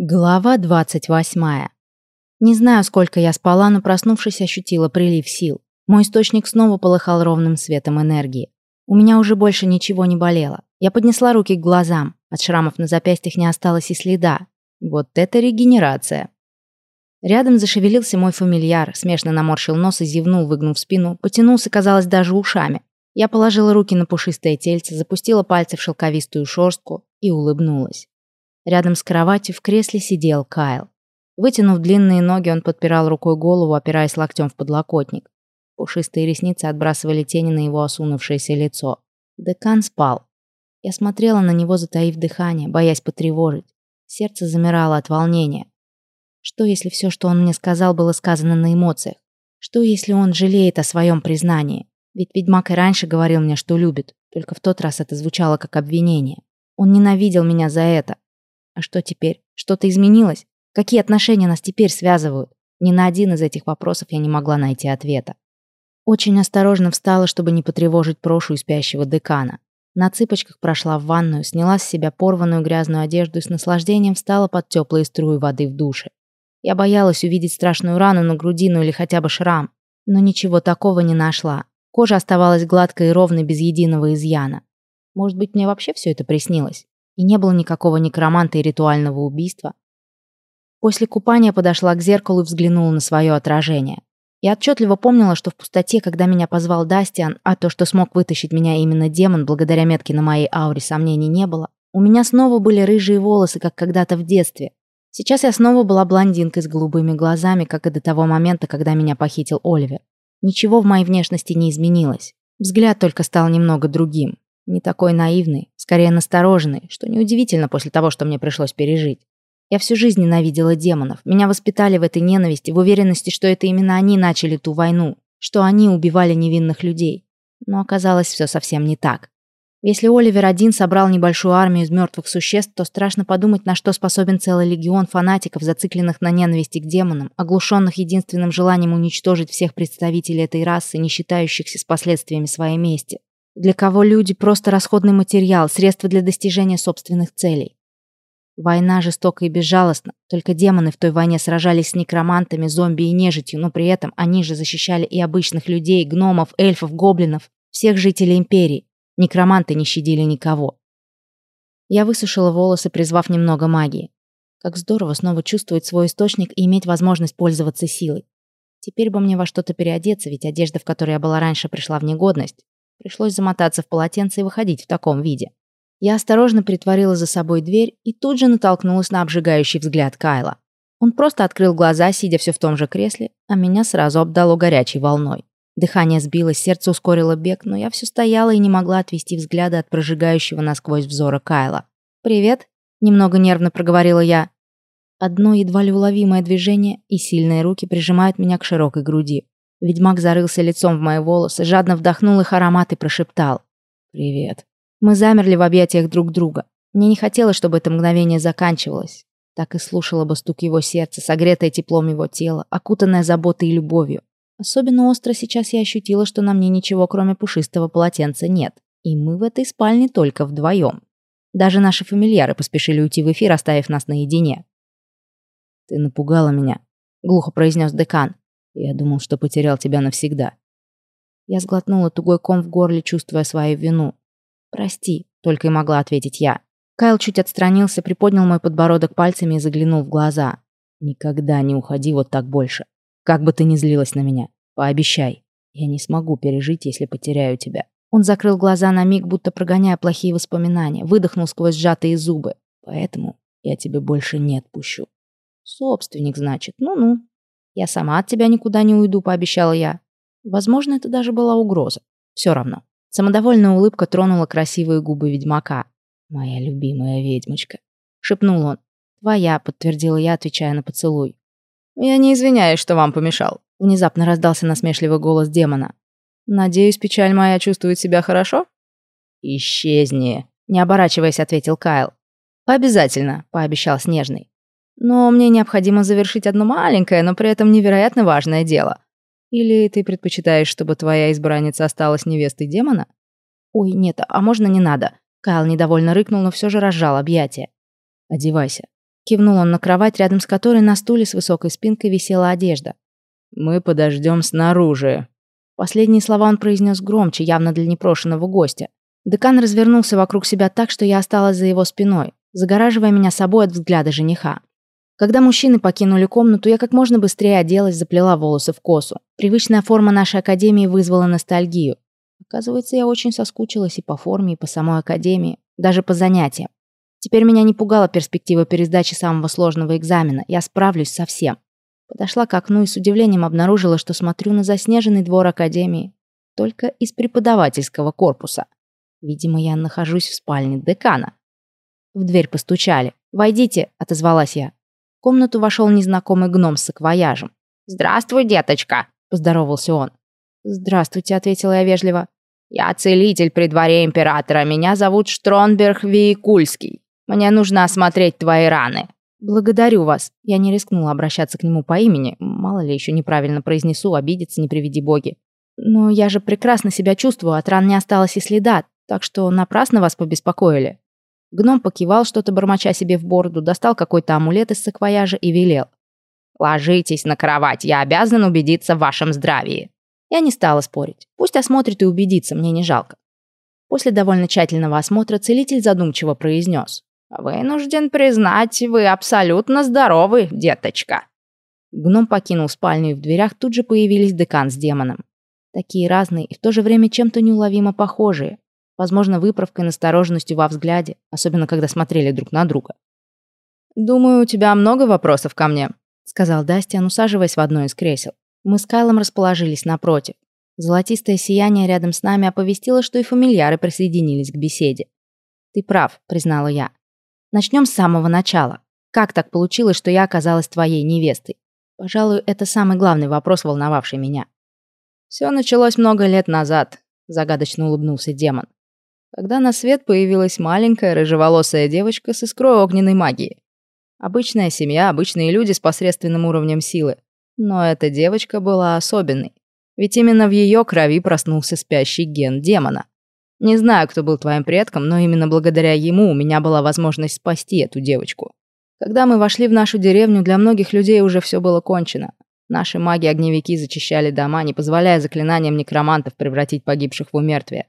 Глава 28. Не знаю, сколько я спала, но проснувшись, ощутила прилив сил. Мой источник снова полыхал ровным светом энергии. У меня уже больше ничего не болело. Я поднесла руки к глазам. От шрамов на запястьях не осталось и следа. Вот это регенерация. Рядом зашевелился мой фамильяр, смешно наморщил нос и зевнул, выгнув спину, потянулся, казалось, даже ушами. Я положила руки на пушистое тельце, запустила пальцы в шелковистую шорстку и улыбнулась. Рядом с кроватью в кресле сидел Кайл. Вытянув длинные ноги, он подпирал рукой голову, опираясь локтем в подлокотник. Пушистые ресницы отбрасывали тени на его осунувшееся лицо. Декан спал. Я смотрела на него, затаив дыхание, боясь потревожить. Сердце замирало от волнения. Что, если все, что он мне сказал, было сказано на эмоциях? Что, если он жалеет о своем признании? Ведь ведьмак и раньше говорил мне, что любит, только в тот раз это звучало как обвинение. Он ненавидел меня за это, а что теперь? Что-то изменилось? Какие отношения нас теперь связывают? Ни на один из этих вопросов я не могла найти ответа. Очень осторожно встала, чтобы не потревожить прошу спящего декана. На цыпочках прошла в ванную, сняла с себя порванную грязную одежду и с наслаждением встала под теплые струи воды в душе. Я боялась увидеть страшную рану на грудину или хотя бы шрам, но ничего такого не нашла. Кожа оставалась гладкой и ровной, без единого изъяна. Может быть, мне вообще все это приснилось? И не было никакого некроманта и ритуального убийства. После купания подошла к зеркалу и взглянула на свое отражение. Я отчетливо помнила, что в пустоте, когда меня позвал Дастиан, а то, что смог вытащить меня именно демон, благодаря метке на моей ауре сомнений не было, у меня снова были рыжие волосы, как когда-то в детстве. Сейчас я снова была блондинкой с голубыми глазами, как и до того момента, когда меня похитил Оливер. Ничего в моей внешности не изменилось. Взгляд только стал немного другим. Не такой наивный, скорее настороженный, что неудивительно после того, что мне пришлось пережить. Я всю жизнь ненавидела демонов. Меня воспитали в этой ненависти, в уверенности, что это именно они начали ту войну, что они убивали невинных людей. Но оказалось все совсем не так. Если Оливер один собрал небольшую армию из мертвых существ, то страшно подумать, на что способен целый легион фанатиков, зацикленных на ненависти к демонам, оглушенных единственным желанием уничтожить всех представителей этой расы, не считающихся с последствиями своей мести для кого люди просто расходный материал, средство для достижения собственных целей. Война жестока и безжалостна, только демоны в той войне сражались с некромантами, зомби и нежитью, но при этом они же защищали и обычных людей, гномов, эльфов, гоблинов, всех жителей империи. Некроманты не щадили никого. Я высушила волосы, призвав немного магии. Как здорово снова чувствовать свой источник и иметь возможность пользоваться силой. Теперь бы мне во что-то переодеться, ведь одежда, в которой я была раньше, пришла в негодность. Пришлось замотаться в полотенце и выходить в таком виде. Я осторожно притворила за собой дверь и тут же натолкнулась на обжигающий взгляд Кайла. Он просто открыл глаза, сидя все в том же кресле, а меня сразу обдало горячей волной. Дыхание сбилось, сердце ускорило бег, но я все стояла и не могла отвести взгляда от прожигающего насквозь взора Кайла. «Привет», — немного нервно проговорила я. Одно едва ли уловимое движение, и сильные руки прижимают меня к широкой груди. Ведьмак зарылся лицом в мои волосы, жадно вдохнул их аромат и прошептал. «Привет». Мы замерли в объятиях друг друга. Мне не хотелось, чтобы это мгновение заканчивалось. Так и слушала бы стук его сердца, согретое теплом его тела, окутанное заботой и любовью. Особенно остро сейчас я ощутила, что на мне ничего, кроме пушистого полотенца, нет. И мы в этой спальне только вдвоем. Даже наши фамильяры поспешили уйти в эфир, оставив нас наедине. «Ты напугала меня», — глухо произнес декан. Я думал, что потерял тебя навсегда. Я сглотнула тугой ком в горле, чувствуя свою вину. «Прости», — только и могла ответить я. Кайл чуть отстранился, приподнял мой подбородок пальцами и заглянул в глаза. «Никогда не уходи вот так больше. Как бы ты ни злилась на меня, пообещай. Я не смогу пережить, если потеряю тебя». Он закрыл глаза на миг, будто прогоняя плохие воспоминания, выдохнул сквозь сжатые зубы. «Поэтому я тебе больше не отпущу». «Собственник, значит. Ну-ну». «Я сама от тебя никуда не уйду», — пообещала я. Возможно, это даже была угроза. Все равно. Самодовольная улыбка тронула красивые губы ведьмака. «Моя любимая ведьмочка», — шепнул он. «Твоя», — подтвердила я, отвечая на поцелуй. «Я не извиняюсь, что вам помешал», — внезапно раздался насмешливый голос демона. «Надеюсь, печаль моя чувствует себя хорошо?» «Исчезни», — не оборачиваясь, ответил Кайл. «Обязательно», — пообещал Снежный. Но мне необходимо завершить одно маленькое, но при этом невероятно важное дело. Или ты предпочитаешь, чтобы твоя избранница осталась невестой демона? Ой, нет, а можно не надо? Кайл недовольно рыкнул, но все же разжал объятия. Одевайся. Кивнул он на кровать, рядом с которой на стуле с высокой спинкой висела одежда. «Мы подождем снаружи». Последние слова он произнес громче, явно для непрошенного гостя. Декан развернулся вокруг себя так, что я осталась за его спиной, загораживая меня собой от взгляда жениха. Когда мужчины покинули комнату, я как можно быстрее оделась, заплела волосы в косу. Привычная форма нашей академии вызвала ностальгию. Оказывается, я очень соскучилась и по форме, и по самой академии, даже по занятиям. Теперь меня не пугала перспектива пересдачи самого сложного экзамена. Я справлюсь со всем. Подошла к окну и с удивлением обнаружила, что смотрю на заснеженный двор академии. Только из преподавательского корпуса. Видимо, я нахожусь в спальне декана. В дверь постучали. «Войдите», — отозвалась я. В комнату вошел незнакомый гном с саквояжем. «Здравствуй, деточка!» – поздоровался он. «Здравствуйте», – ответила я вежливо. «Я целитель при дворе императора. Меня зовут Штронберг Виекульский. Мне нужно осмотреть твои раны». «Благодарю вас». Я не рискнула обращаться к нему по имени. Мало ли, еще неправильно произнесу, обидеться не приведи боги. Но я же прекрасно себя чувствую, от ран не осталось и следа, так что напрасно вас побеспокоили. Гном покивал что-то, бормоча себе в бороду, достал какой-то амулет из саквояжа и велел. «Ложитесь на кровать, я обязан убедиться в вашем здравии». Я не стала спорить. Пусть осмотрит и убедится, мне не жалко. После довольно тщательного осмотра целитель задумчиво произнес. «Вынужден признать, вы абсолютно здоровы, деточка». Гном покинул спальню, и в дверях тут же появились декан с демоном. Такие разные и в то же время чем-то неуловимо похожие. Возможно, выправкой, настороженностью во взгляде, особенно когда смотрели друг на друга. «Думаю, у тебя много вопросов ко мне», — сказал Дастиан, усаживаясь в одно из кресел. Мы с Кайлом расположились напротив. Золотистое сияние рядом с нами оповестило, что и фамильяры присоединились к беседе. «Ты прав», — признала я. «Начнем с самого начала. Как так получилось, что я оказалась твоей невестой? Пожалуй, это самый главный вопрос, волновавший меня». «Все началось много лет назад», — загадочно улыбнулся демон когда на свет появилась маленькая рыжеволосая девочка с искрой огненной магии. Обычная семья, обычные люди с посредственным уровнем силы. Но эта девочка была особенной. Ведь именно в ее крови проснулся спящий ген демона. Не знаю, кто был твоим предком, но именно благодаря ему у меня была возможность спасти эту девочку. Когда мы вошли в нашу деревню, для многих людей уже все было кончено. Наши маги-огневики зачищали дома, не позволяя заклинаниям некромантов превратить погибших в умертвие.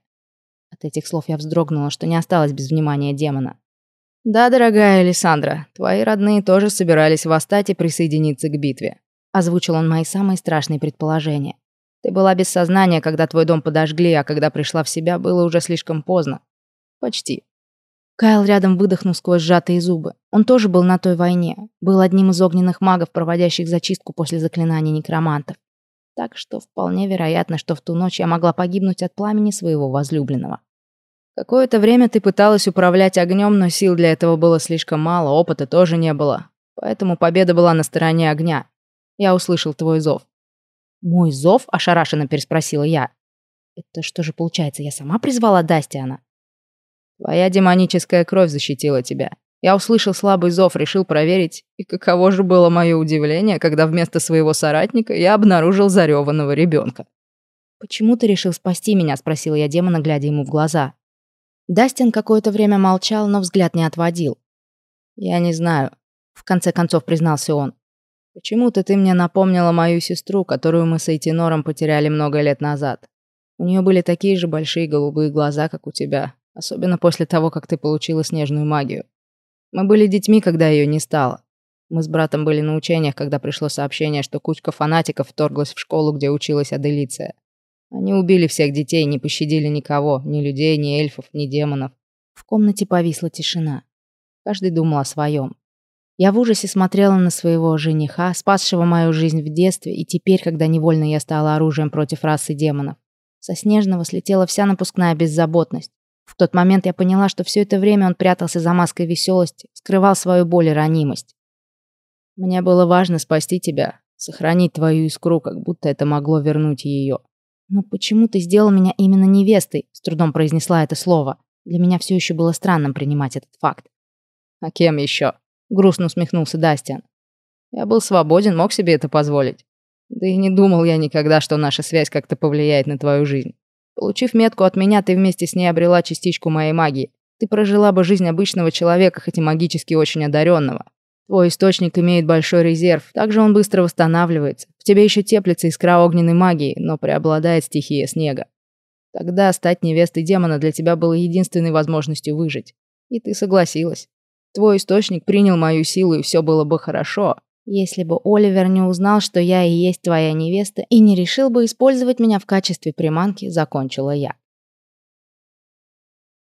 От этих слов я вздрогнула, что не осталось без внимания демона. «Да, дорогая Александра, твои родные тоже собирались восстать и присоединиться к битве», озвучил он мои самые страшные предположения. «Ты была без сознания, когда твой дом подожгли, а когда пришла в себя, было уже слишком поздно. Почти». Кайл рядом выдохнул сквозь сжатые зубы. Он тоже был на той войне. Был одним из огненных магов, проводящих зачистку после заклинаний некромантов. Так что вполне вероятно, что в ту ночь я могла погибнуть от пламени своего возлюбленного. Какое-то время ты пыталась управлять огнем, но сил для этого было слишком мало, опыта тоже не было. Поэтому победа была на стороне огня. Я услышал твой зов. «Мой зов?» – ошарашенно переспросила я. «Это что же получается, я сама призвала Дастиана?» «Твоя демоническая кровь защитила тебя. Я услышал слабый зов, решил проверить, и каково же было мое удивление, когда вместо своего соратника я обнаружил зареванного ребенка. «Почему ты решил спасти меня?» – спросила я демона, глядя ему в глаза. Дастин какое-то время молчал, но взгляд не отводил. «Я не знаю», – в конце концов признался он. «Почему-то ты мне напомнила мою сестру, которую мы с Эйтинором потеряли много лет назад. У нее были такие же большие голубые глаза, как у тебя, особенно после того, как ты получила снежную магию. Мы были детьми, когда ее не стало. Мы с братом были на учениях, когда пришло сообщение, что кучка фанатиков вторглась в школу, где училась Аделиция. Они убили всех детей, не пощадили никого, ни людей, ни эльфов, ни демонов. В комнате повисла тишина. Каждый думал о своем. Я в ужасе смотрела на своего жениха, спасшего мою жизнь в детстве, и теперь, когда невольно я стала оружием против расы демонов. Со Снежного слетела вся напускная беззаботность. В тот момент я поняла, что все это время он прятался за маской веселости, скрывал свою боль и ранимость. Мне было важно спасти тебя, сохранить твою искру, как будто это могло вернуть ее. «Но почему ты сделал меня именно невестой?» С трудом произнесла это слово. Для меня все еще было странным принимать этот факт. «А кем еще?» Грустно усмехнулся Дастиан. «Я был свободен, мог себе это позволить. Да и не думал я никогда, что наша связь как-то повлияет на твою жизнь. Получив метку от меня, ты вместе с ней обрела частичку моей магии. Ты прожила бы жизнь обычного человека, хоть и магически очень одаренного. Твой источник имеет большой резерв, также он быстро восстанавливается. В тебе еще теплится искра огненной магии, но преобладает стихия снега. Тогда стать невестой демона для тебя было единственной возможностью выжить. И ты согласилась. Твой источник принял мою силу, и все было бы хорошо. Если бы Оливер не узнал, что я и есть твоя невеста, и не решил бы использовать меня в качестве приманки, закончила я.